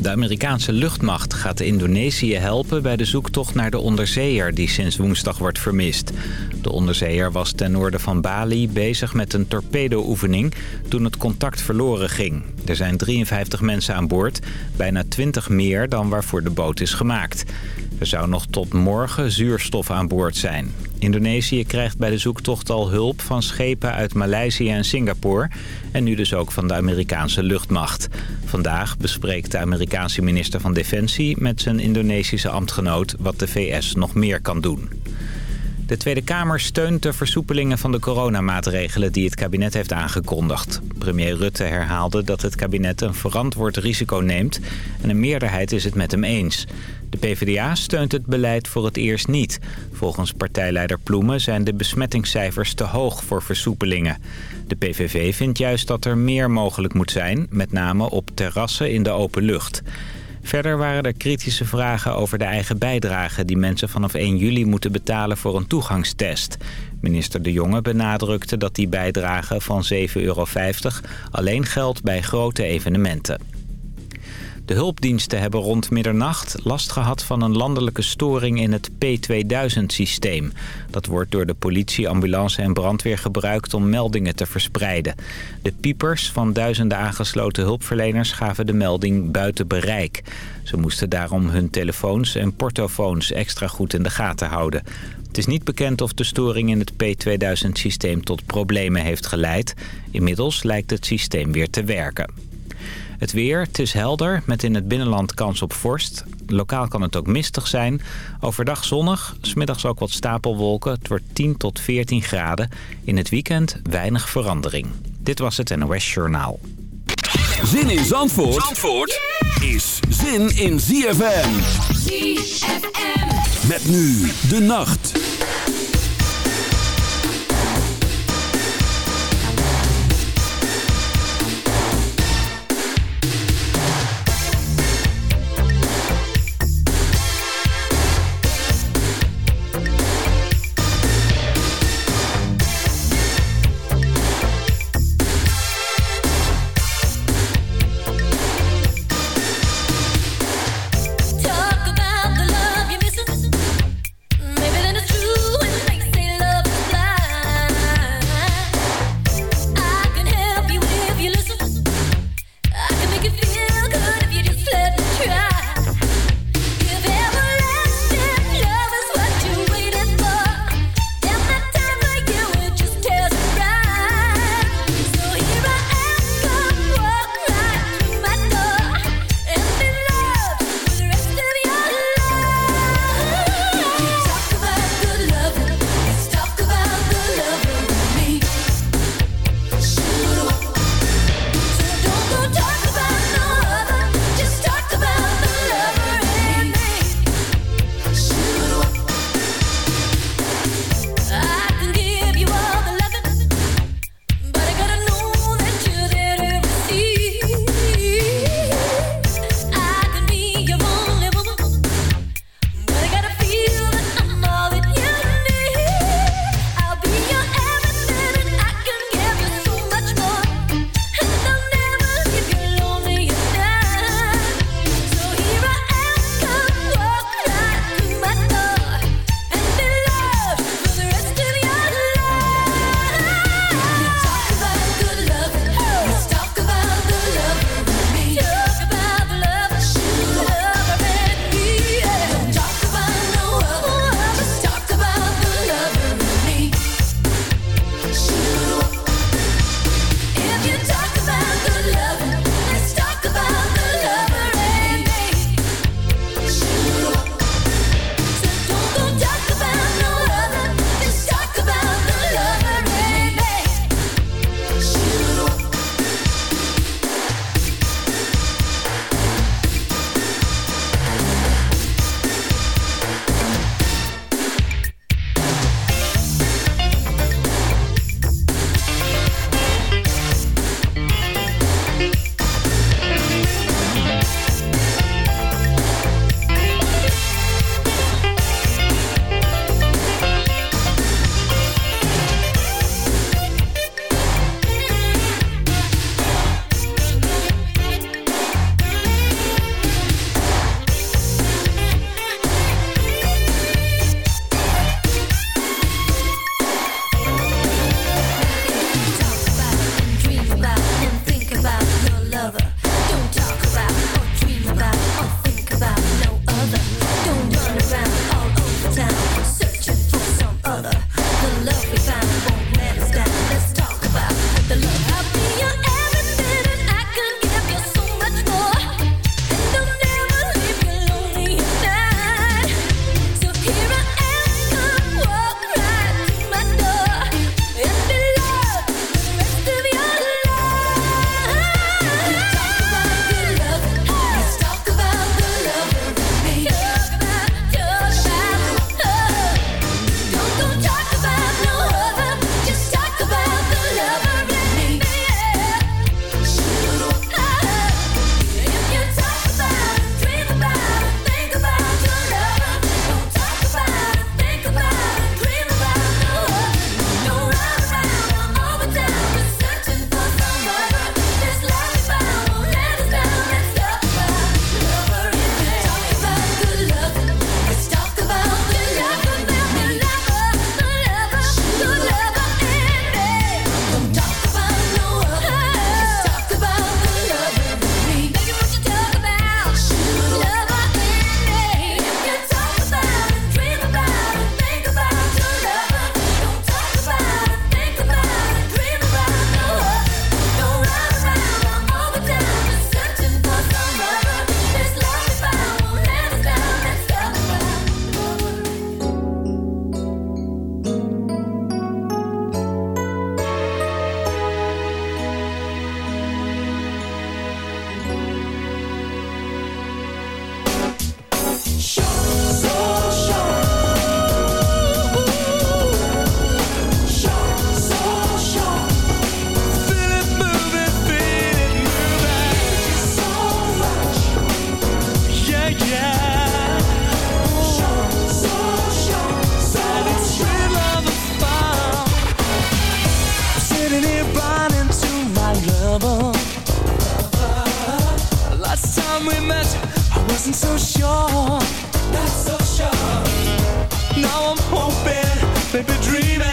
De Amerikaanse luchtmacht gaat Indonesië helpen bij de zoektocht naar de onderzeeër die sinds woensdag wordt vermist. De onderzeeër was ten noorden van Bali bezig met een torpedo-oefening toen het contact verloren ging. Er zijn 53 mensen aan boord, bijna 20 meer dan waarvoor de boot is gemaakt. Er zou nog tot morgen zuurstof aan boord zijn. Indonesië krijgt bij de zoektocht al hulp van schepen uit Maleisië en Singapore... en nu dus ook van de Amerikaanse luchtmacht. Vandaag bespreekt de Amerikaanse minister van Defensie met zijn Indonesische ambtgenoot... wat de VS nog meer kan doen. De Tweede Kamer steunt de versoepelingen van de coronamaatregelen die het kabinet heeft aangekondigd. Premier Rutte herhaalde dat het kabinet een verantwoord risico neemt en een meerderheid is het met hem eens. De PvdA steunt het beleid voor het eerst niet. Volgens partijleider Ploemen zijn de besmettingscijfers te hoog voor versoepelingen. De PVV vindt juist dat er meer mogelijk moet zijn, met name op terrassen in de open lucht. Verder waren er kritische vragen over de eigen bijdrage... die mensen vanaf 1 juli moeten betalen voor een toegangstest. Minister De Jonge benadrukte dat die bijdrage van 7,50 euro alleen geldt bij grote evenementen. De hulpdiensten hebben rond middernacht last gehad van een landelijke storing in het P2000-systeem. Dat wordt door de politie, ambulance en brandweer gebruikt om meldingen te verspreiden. De piepers van duizenden aangesloten hulpverleners gaven de melding buiten bereik. Ze moesten daarom hun telefoons en portofoons extra goed in de gaten houden. Het is niet bekend of de storing in het P2000-systeem tot problemen heeft geleid. Inmiddels lijkt het systeem weer te werken. Het weer, het is helder, met in het binnenland kans op vorst. Lokaal kan het ook mistig zijn. Overdag zonnig, smiddags ook wat stapelwolken. Het wordt 10 tot 14 graden. In het weekend weinig verandering. Dit was het NOS Journaal. Zin in Zandvoort, Zandvoort is zin in ZFM. ZFM. Met nu de nacht. trouble. Last time we met, I wasn't so sure. Not so sure. Now I'm hoping, baby, dreaming.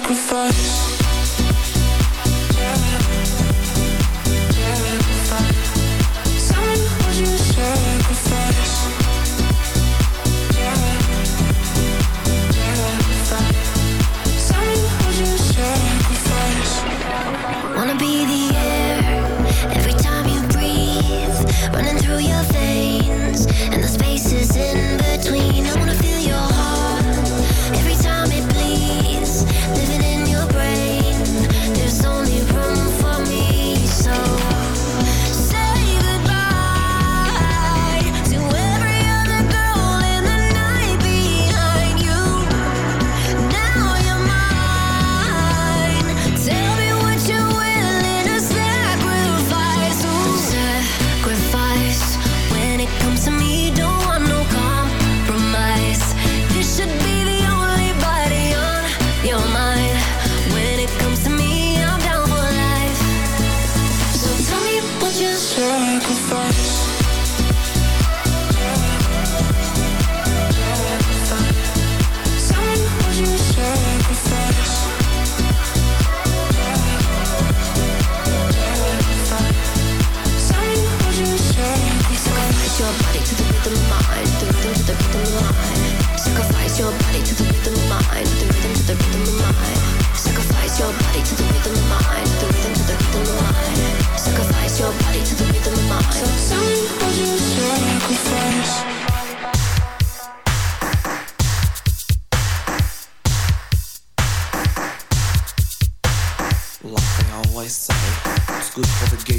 sacrifice.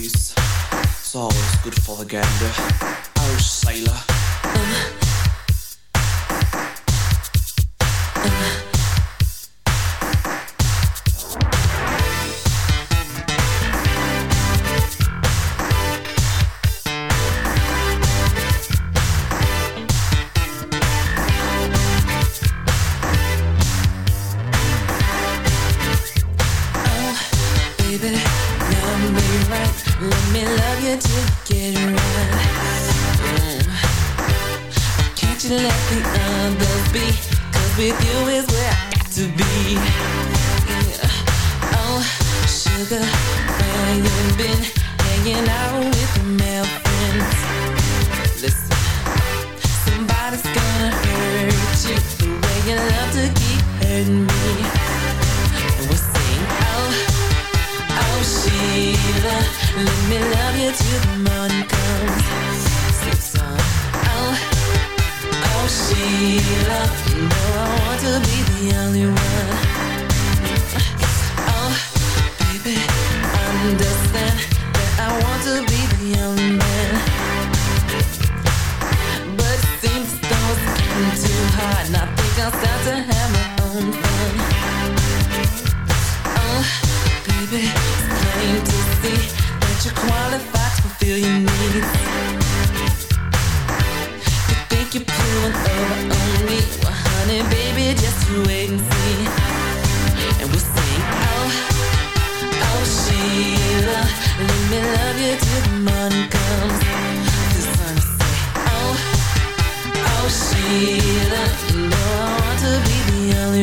It's always good for the gander. Irish sailor. Uh-huh. Uh-huh. Uh-huh.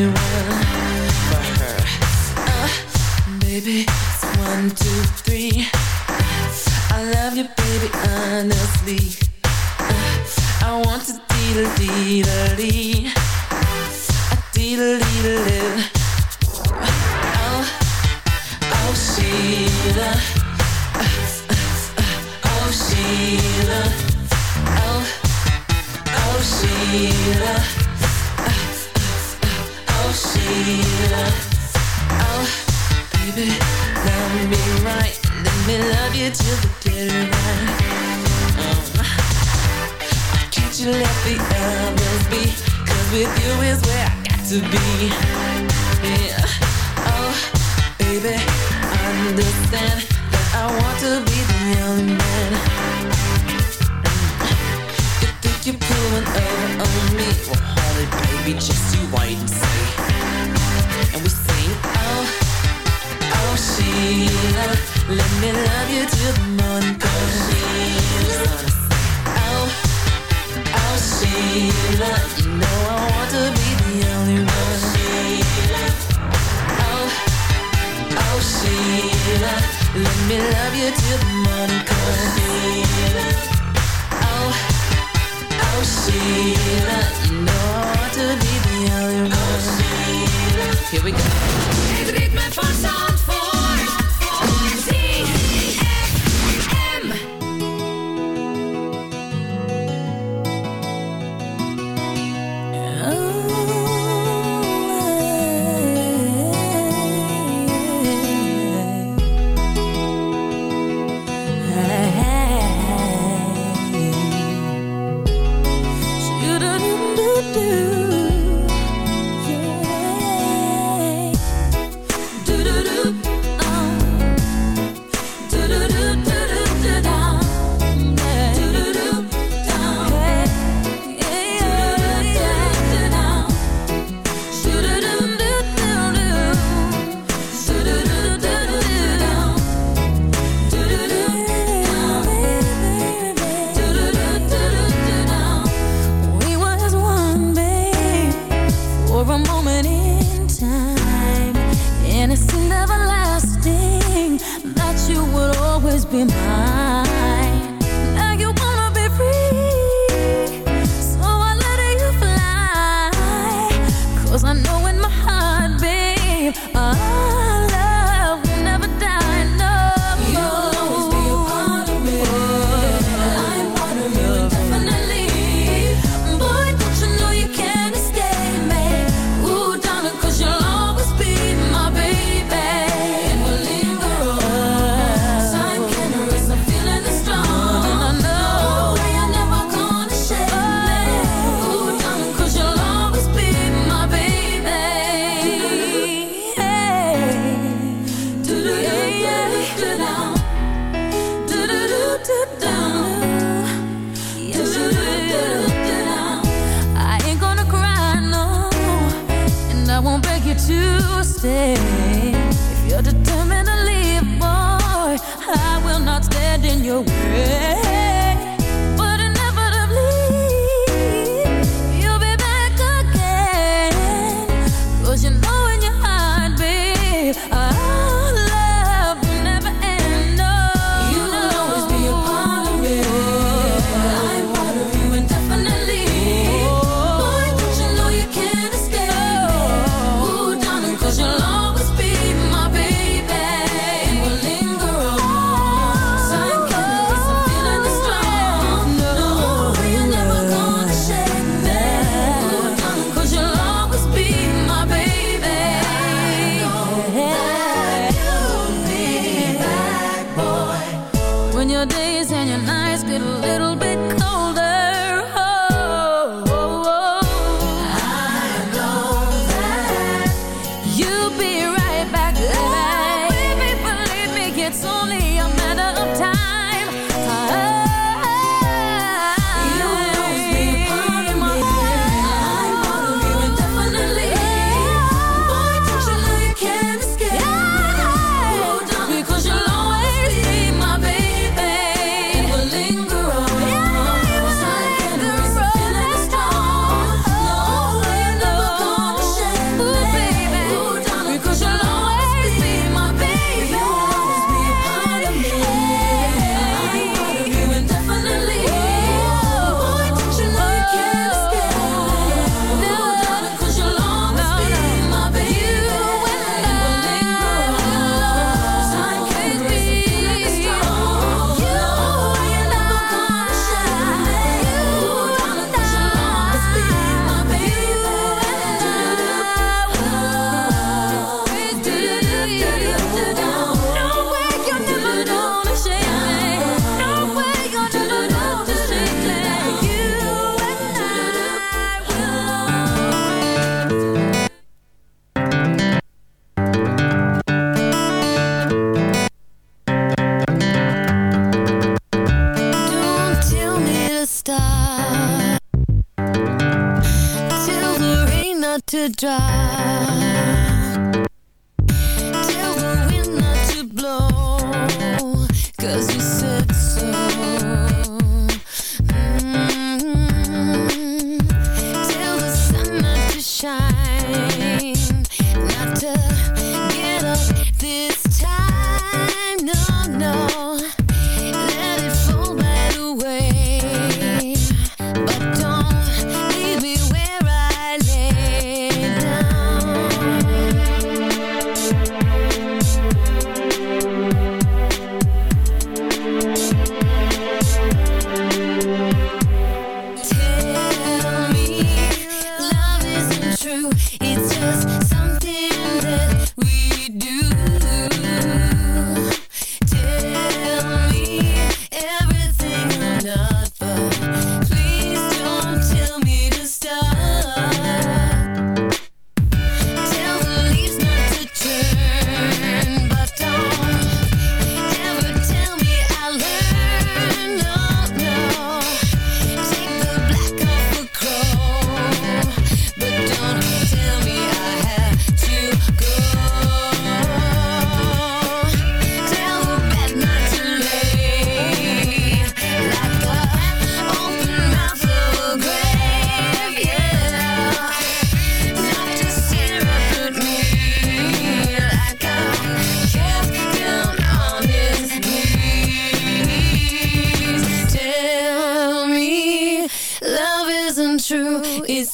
only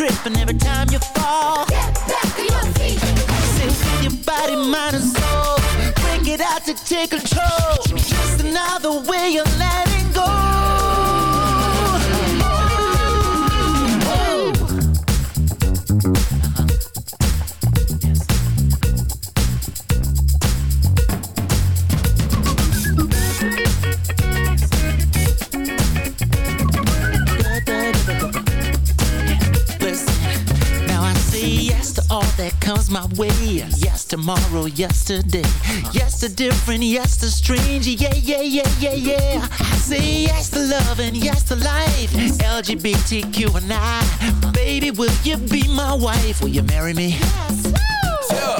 And you're tripping every time you fall. Get back to your feet. With your body, mind, and soul. Bring it out to take control. Just another way you're letting tomorrow, yesterday. Yes to different, yes to strange. Yeah, yeah, yeah, yeah, yeah. I say yes to love and yes to life. LGBTQ and I. Baby, will you be my wife? Will you marry me?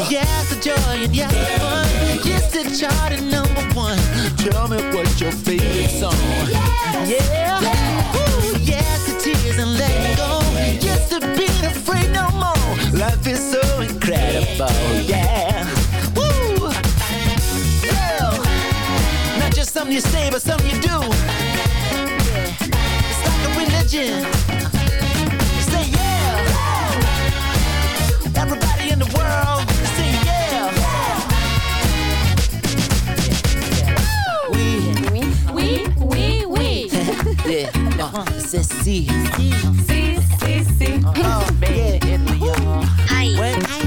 Yes to joy and yes to fun. Yes to chart and number one. Tell me what's your favorite song. Yeah. Ooh, something you say, but something you do. It's like a religion. Say yeah. Everybody in the world, say yeah. We, Oui, oui, oui. yeah, uh, c'est si. Si, si, si. Oh, man, Italy, y'all. Hi. When,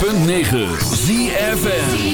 106.9 ZFN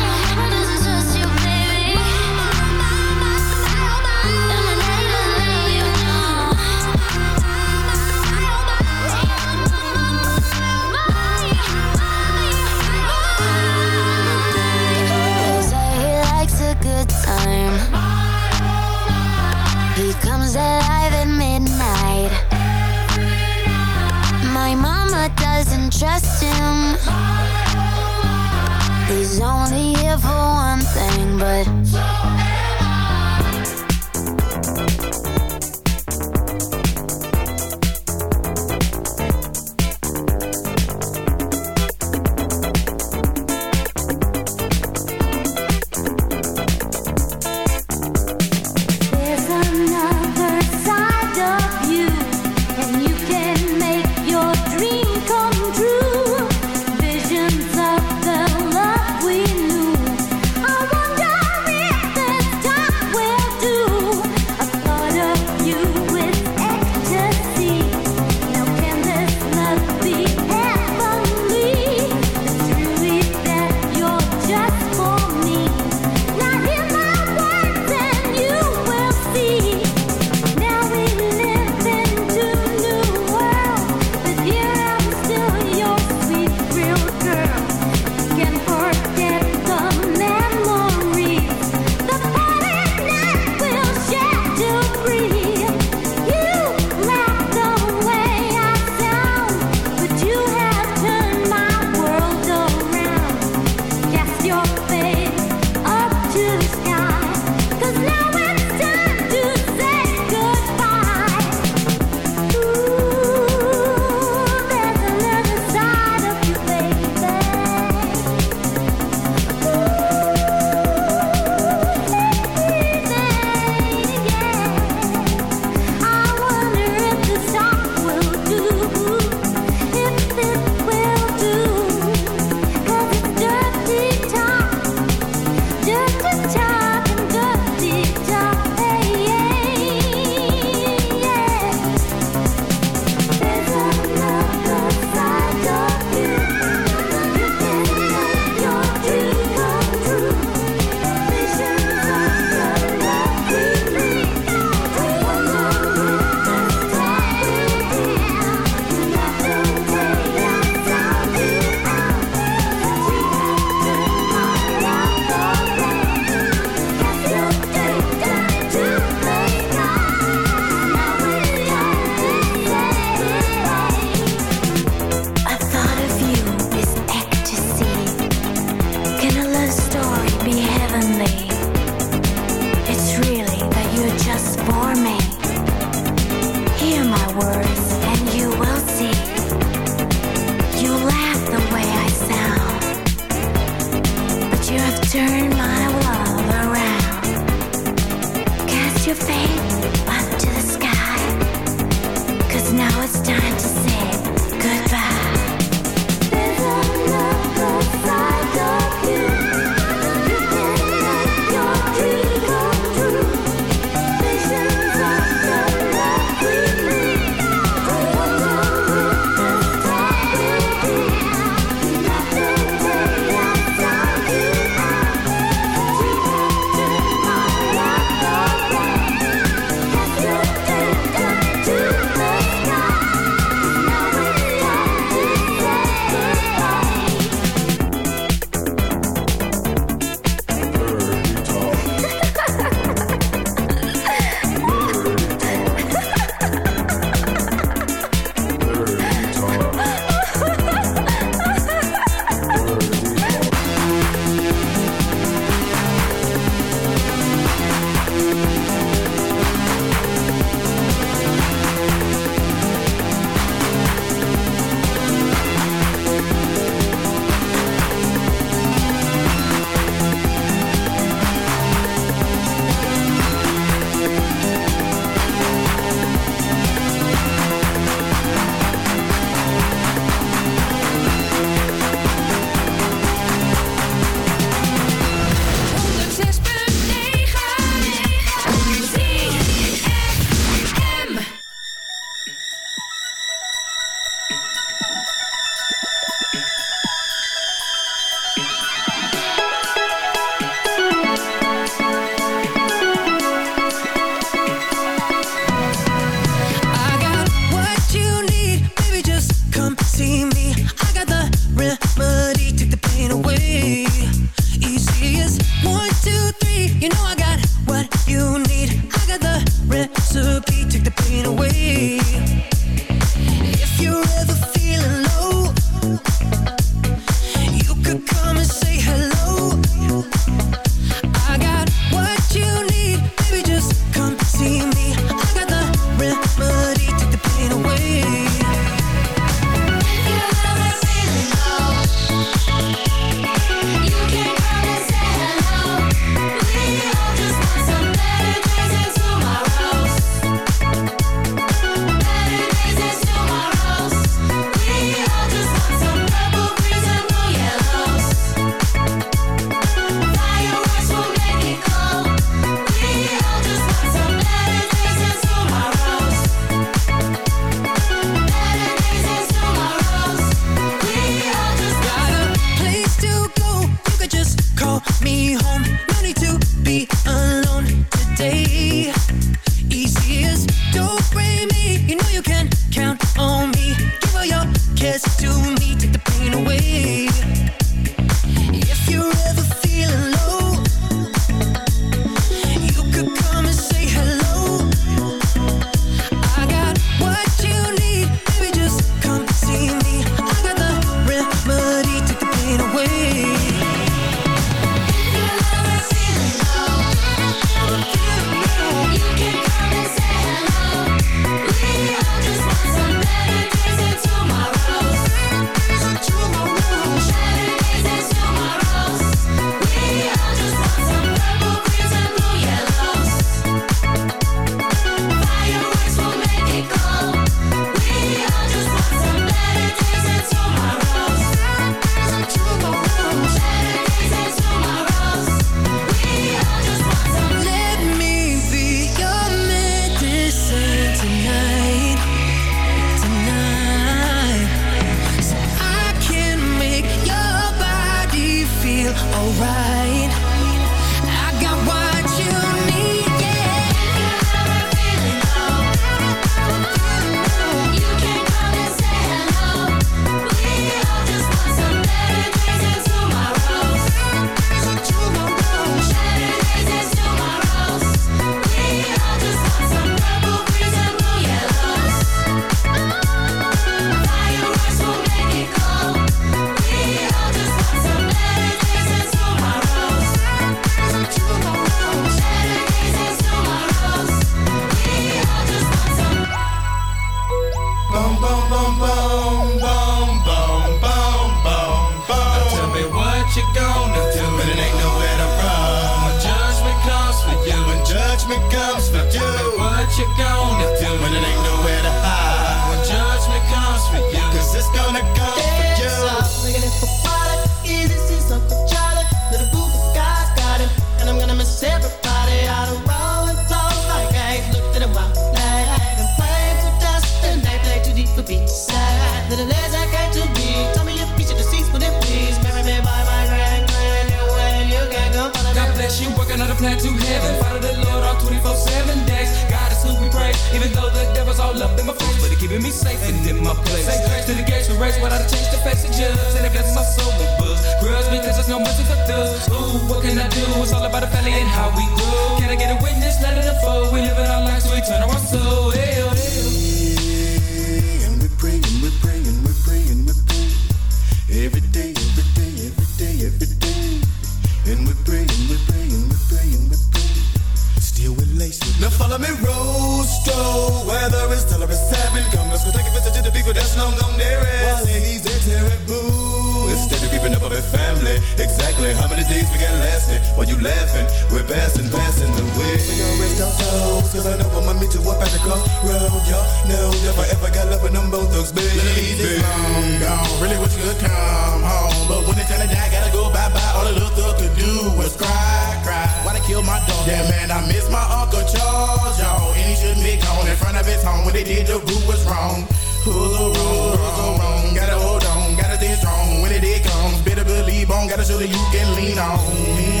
Yeah, man, I miss my Uncle Charles, y'all. And he shouldn't be gone in front of his home. when they did, the group was wrong. Who's the wrong, who's wrong? Gotta hold on, gotta stay strong. When it, it comes, better believe on, gotta show that you can lean on.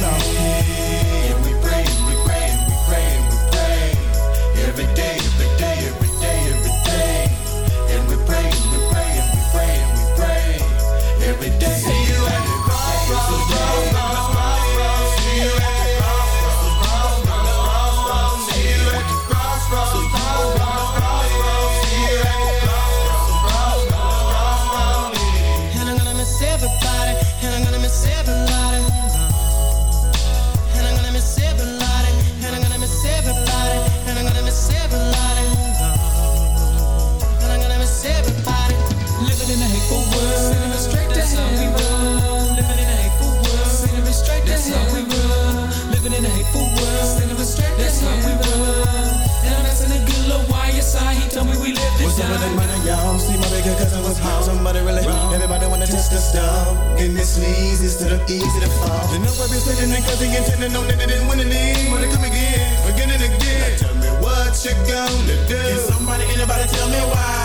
good cause I was home. Somebody really wrong. Everybody wanna test the stuff. And this leads instead of easy to fall. And nobody's sitting in cause they intend to know that they didn't win the league. Wanna come again, again and again. Now tell me what you gonna do. Can somebody, anybody tell me why?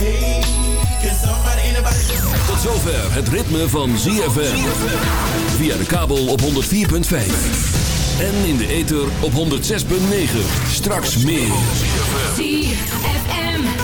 Hey, can somebody, anybody just... Tot zover het ritme van ZFM. Via de kabel op 104.5. En in de ether op 106.9. Straks meer. ZFM.